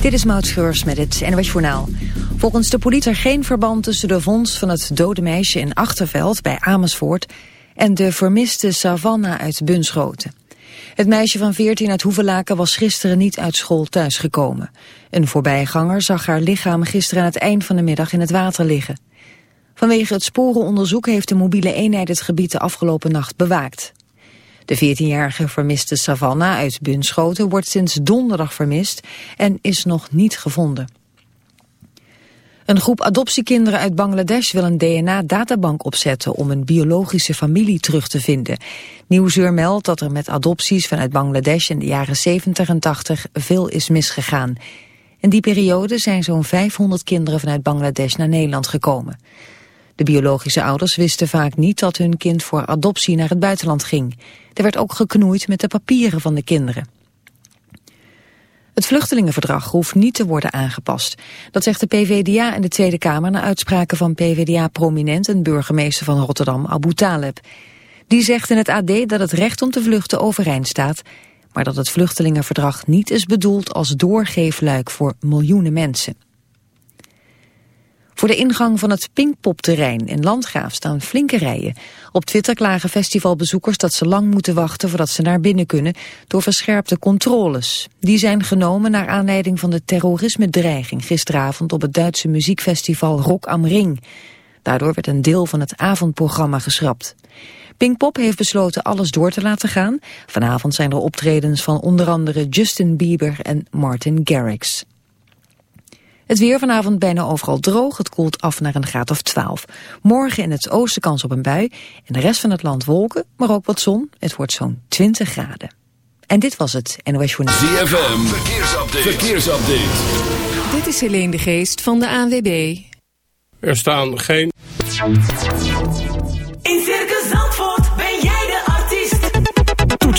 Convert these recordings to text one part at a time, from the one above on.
Dit is Maud Schreurs met het NWS Journaal. Volgens de politie er geen verband tussen de vondst van het dode meisje in Achterveld bij Amersfoort en de vermiste Savannah uit Bunschoten. Het meisje van 14 uit Hoevelaken was gisteren niet uit school thuisgekomen. Een voorbijganger zag haar lichaam gisteren aan het eind van de middag in het water liggen. Vanwege het sporenonderzoek heeft de mobiele eenheid het gebied de afgelopen nacht bewaakt. De 14-jarige vermiste Savannah uit Bunschoten wordt sinds donderdag vermist en is nog niet gevonden. Een groep adoptiekinderen uit Bangladesh wil een DNA-databank opzetten om een biologische familie terug te vinden. Nieuwsuur meldt dat er met adopties vanuit Bangladesh in de jaren 70 en 80 veel is misgegaan. In die periode zijn zo'n 500 kinderen vanuit Bangladesh naar Nederland gekomen. De biologische ouders wisten vaak niet dat hun kind voor adoptie naar het buitenland ging. Er werd ook geknoeid met de papieren van de kinderen. Het vluchtelingenverdrag hoeft niet te worden aangepast. Dat zegt de PVDA in de Tweede Kamer na uitspraken van PVDA-prominent en burgemeester van Rotterdam, Abu Taleb. Die zegt in het AD dat het recht om te vluchten overeind staat, maar dat het vluchtelingenverdrag niet is bedoeld als doorgeefluik voor miljoenen mensen. Voor de ingang van het Pinkpopterrein in Landgraaf staan flinke rijen. Op Twitter klagen festivalbezoekers dat ze lang moeten wachten voordat ze naar binnen kunnen door verscherpte controles. Die zijn genomen naar aanleiding van de terrorisme-dreiging gisteravond op het Duitse muziekfestival Rock am Ring. Daardoor werd een deel van het avondprogramma geschrapt. Pinkpop heeft besloten alles door te laten gaan. Vanavond zijn er optredens van onder andere Justin Bieber en Martin Garrix. Het weer vanavond bijna overal droog. Het koelt af naar een graad of 12. Morgen in het oosten kans op een bui. In de rest van het land wolken, maar ook wat zon. Het wordt zo'n 20 graden. En dit was het NOS Journal. ZFM, verkeersupdate. verkeersupdate. Dit is Helene de Geest van de ANWB. Er staan geen...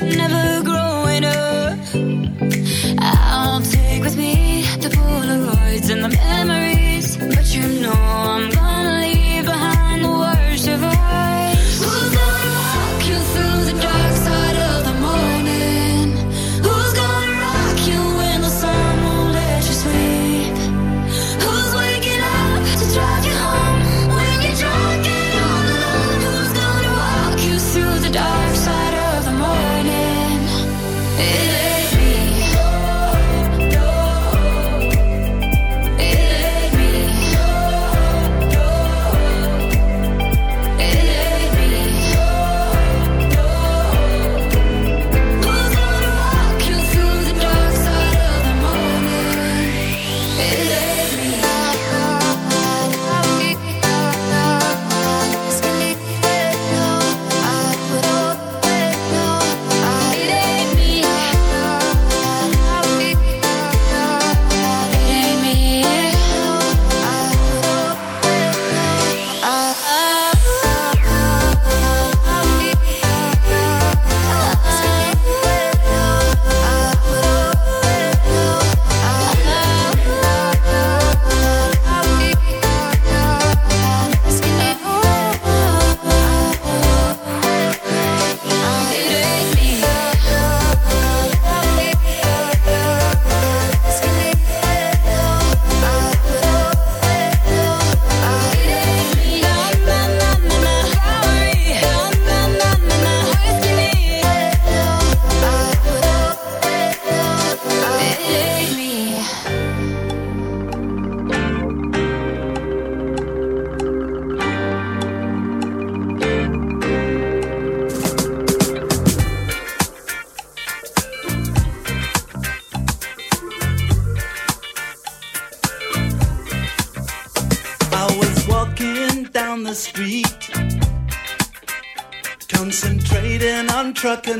never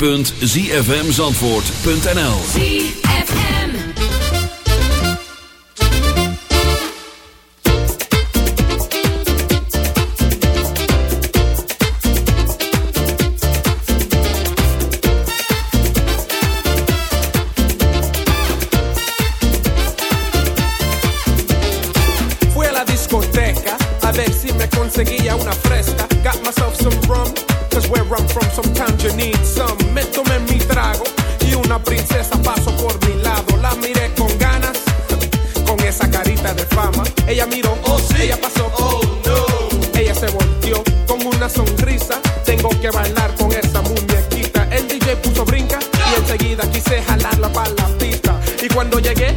www.zfmzandvoort.nl una princesa pasó por mi lado. La miré con ganas, con esa carita de fama. Ella miró, oh sí, ella pasó, oh no. Ella se volteó con una sonrisa. Tengo que bailar con esa muñequita. El DJ puso brinca y enseguida quise jalarla para la pista. Y cuando llegué,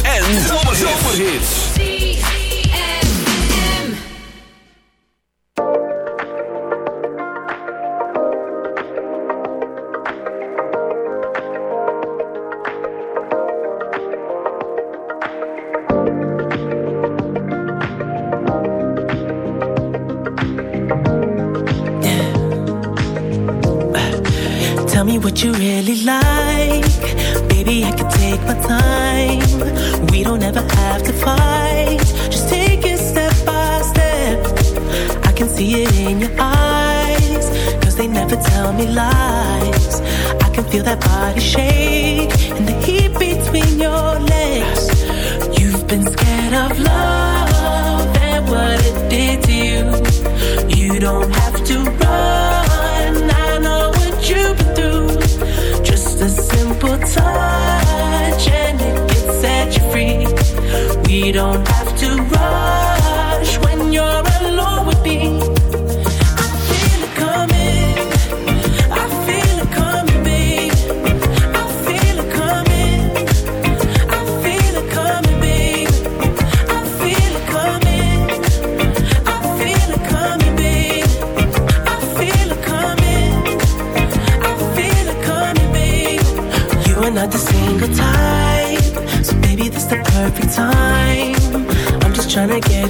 have to rush when you're alone with me.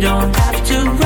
don't have to run.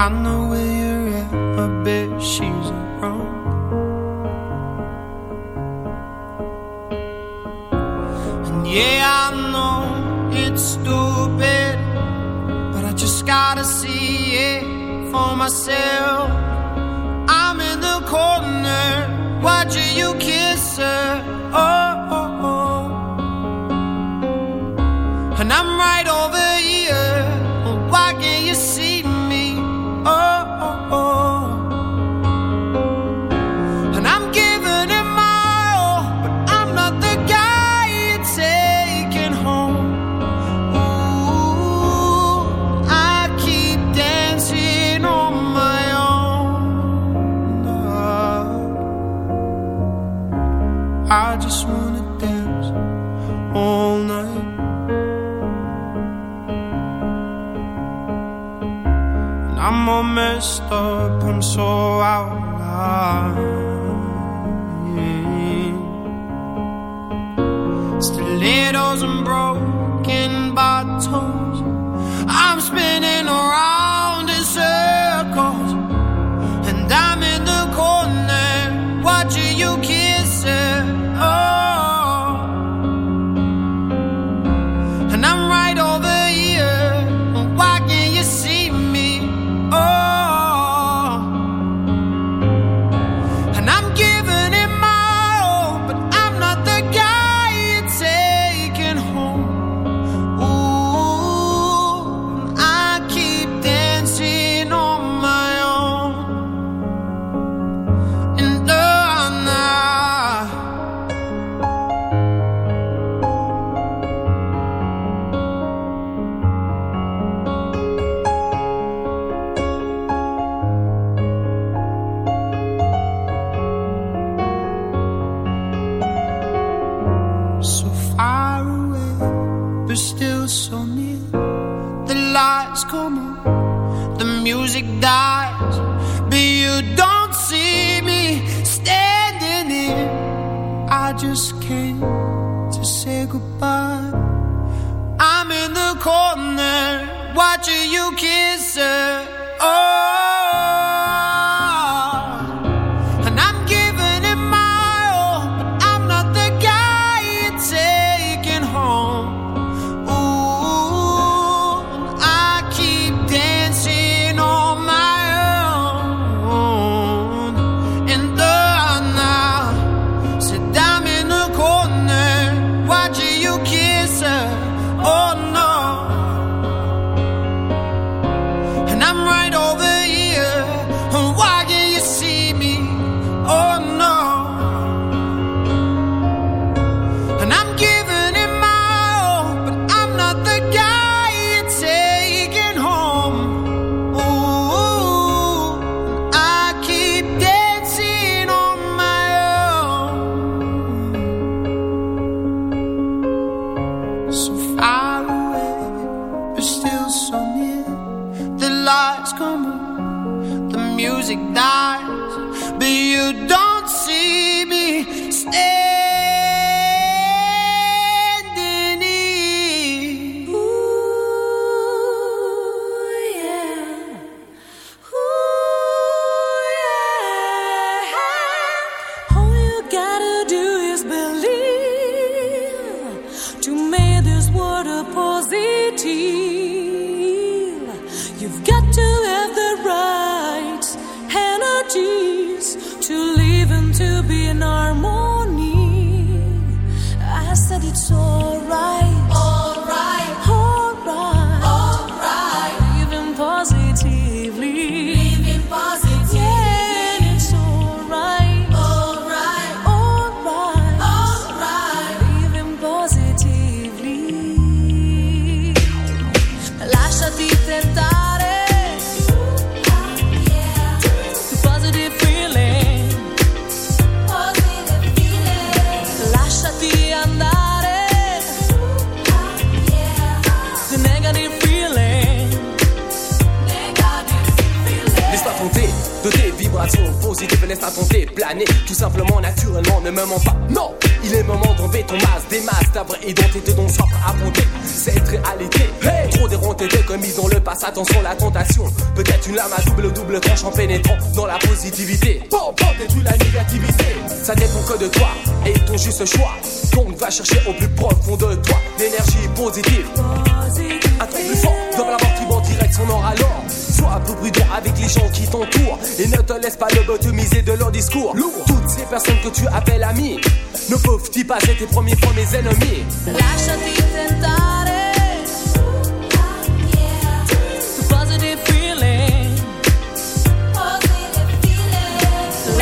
I know where you're at, I bet she's wrong. And yeah, I know it's stupid But I just gotta see it for myself. I'm in the corner, watching you kiss her. soul.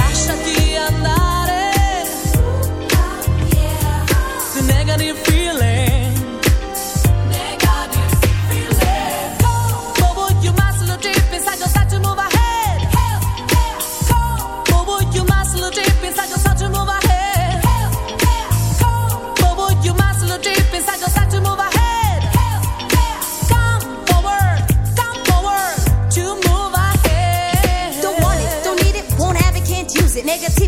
Lasciati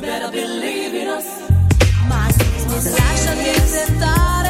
You better believe in us. My. Lasciati tentare. Positive